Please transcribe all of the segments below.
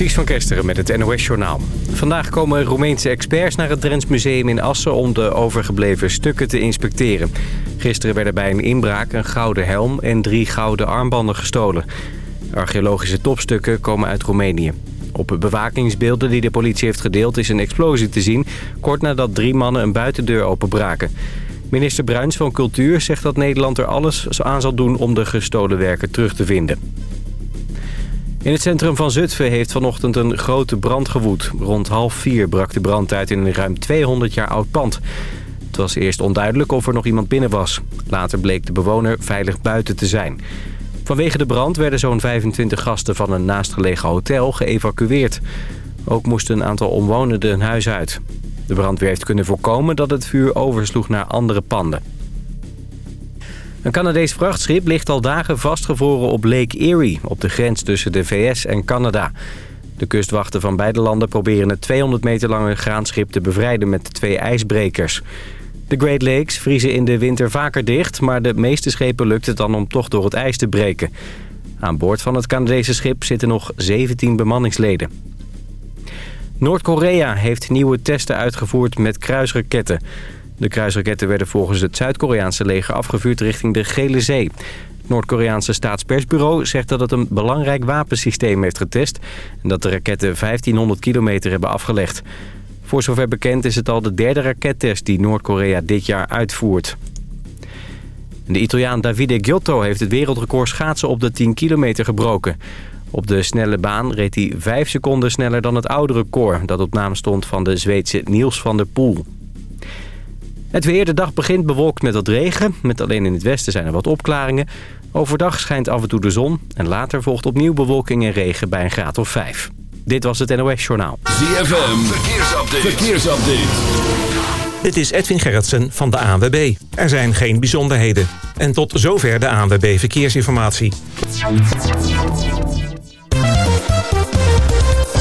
Ties van Kesteren met het NOS-journaal. Vandaag komen Roemeense experts naar het Drents Museum in Assen... om de overgebleven stukken te inspecteren. Gisteren werden bij een inbraak een gouden helm en drie gouden armbanden gestolen. Archeologische topstukken komen uit Roemenië. Op bewakingsbeelden die de politie heeft gedeeld is een explosie te zien... kort nadat drie mannen een buitendeur openbraken. Minister Bruins van Cultuur zegt dat Nederland er alles aan zal doen... om de gestolen werken terug te vinden. In het centrum van Zutphen heeft vanochtend een grote brand gewoed. Rond half vier brak de brand uit in een ruim 200 jaar oud pand. Het was eerst onduidelijk of er nog iemand binnen was. Later bleek de bewoner veilig buiten te zijn. Vanwege de brand werden zo'n 25 gasten van een naastgelegen hotel geëvacueerd. Ook moesten een aantal omwonenden hun huis uit. De brandweer heeft kunnen voorkomen dat het vuur oversloeg naar andere panden. Een Canadees vrachtschip ligt al dagen vastgevroren op Lake Erie... op de grens tussen de VS en Canada. De kustwachten van beide landen proberen het 200 meter lange graanschip te bevrijden met twee ijsbrekers. De Great Lakes vriezen in de winter vaker dicht... maar de meeste schepen lukt het dan om toch door het ijs te breken. Aan boord van het Canadese schip zitten nog 17 bemanningsleden. Noord-Korea heeft nieuwe testen uitgevoerd met kruisraketten... De kruisraketten werden volgens het Zuid-Koreaanse leger afgevuurd richting de Gele Zee. Het Noord-Koreaanse staatspersbureau zegt dat het een belangrijk wapensysteem heeft getest... en dat de raketten 1500 kilometer hebben afgelegd. Voor zover bekend is het al de derde rakettest die Noord-Korea dit jaar uitvoert. De Italiaan Davide Giotto heeft het wereldrecord schaatsen op de 10 kilometer gebroken. Op de snelle baan reed hij 5 seconden sneller dan het oude record... dat op naam stond van de Zweedse Niels van der Poel. Het weer, de dag begint bewolkt met wat regen. Met alleen in het westen zijn er wat opklaringen. Overdag schijnt af en toe de zon. En later volgt opnieuw bewolking en regen bij een graad of 5. Dit was het NOS Journaal. ZFM, verkeersupdate. verkeersupdate. Dit is Edwin Gerritsen van de ANWB. Er zijn geen bijzonderheden. En tot zover de ANWB Verkeersinformatie.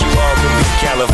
you all be California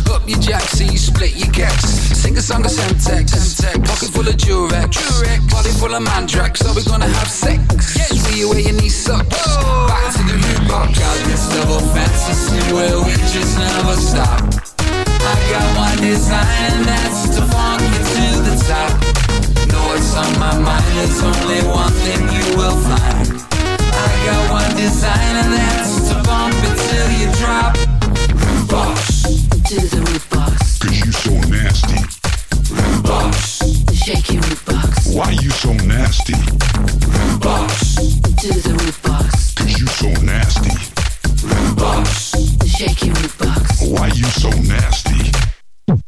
Up your jack, so you split your gex. Sing a song of Semtex. Pocket full of Durex. Body full of Mandrax. Are we gonna have sex? See you where your knees suck. Back to the rudebox. Got this double fantasy where we just never stop. I got one design and that's to funk you to the top. Know what's on my mind, there's only one thing you will find. I got one design and that's shake your rudebox, Why you so nasty? rudebox, to the rudebox, Cause you so nasty. root box. shake your root box, Why you so nasty?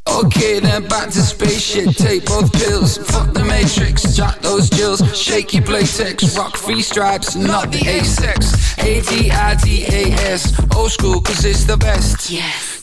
Okay, then back to spaceship. Take both pills. Fuck the matrix. Jack those jills. Shaky playtex. Rock free stripes, not the A-sex. A-D-I-D-A-S. Old school, cause it's the best. yes,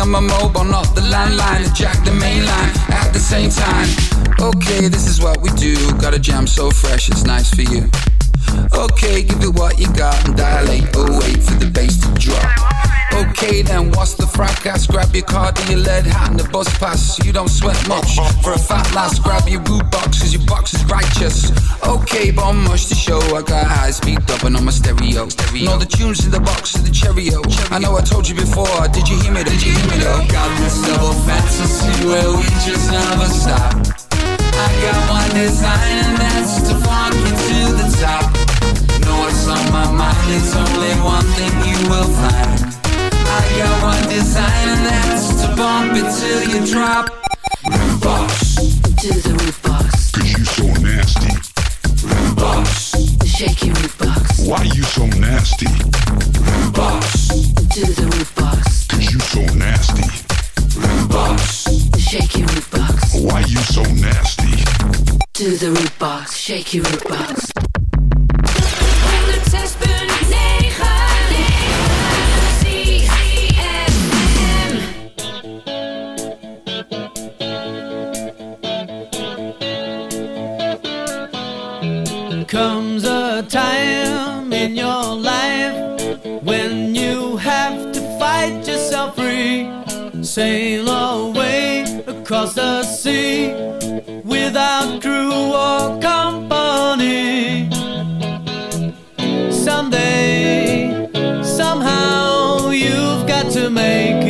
on my mobile, not the landline. And jack the main line at the same time. Okay, this is what we do. Got a jam so fresh, it's nice for you. Okay, give it what you got and dilate. Oh, wait for the bass to drop. Okay, then what's the fracas? Grab your card and your lead hat and the bus pass. You don't sweat much. For a fat lass, grab your boot box, cause your box is righteous. Okay, but I'm much to show. I got high speed dubbing on my stereo. stereo. Know the tunes in the box of the Cheerio. I know I told you before. Did you hear me? Did you hear me though? Got this double fantasy where we just never stop. I got one design and that's to funk you to the top. Know what's on my mind? it's only one thing you will find. I got one design and that's to bump it till you drop. Rudebox, to the rudebox, Cause you so nasty. rudebox, shake your rudebox, Why you so nasty? rudebox, to the rudebox, Cause you so nasty. rudebox. shake your root box, Why you so nasty? to the rudebox, shake your rudebox. 106.9 comes a time in your life when you have to fight yourself free. Sail away across the sea without crew or company. Someday, somehow, you've got to make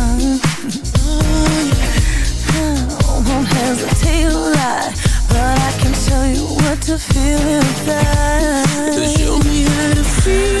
to feel inside. Show me how to feel.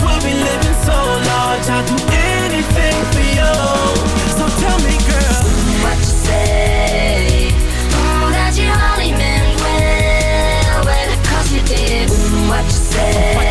we'll be living so large. I'll do anything for you. So tell me, girl, What you say? That you only meant well, you did. What you say,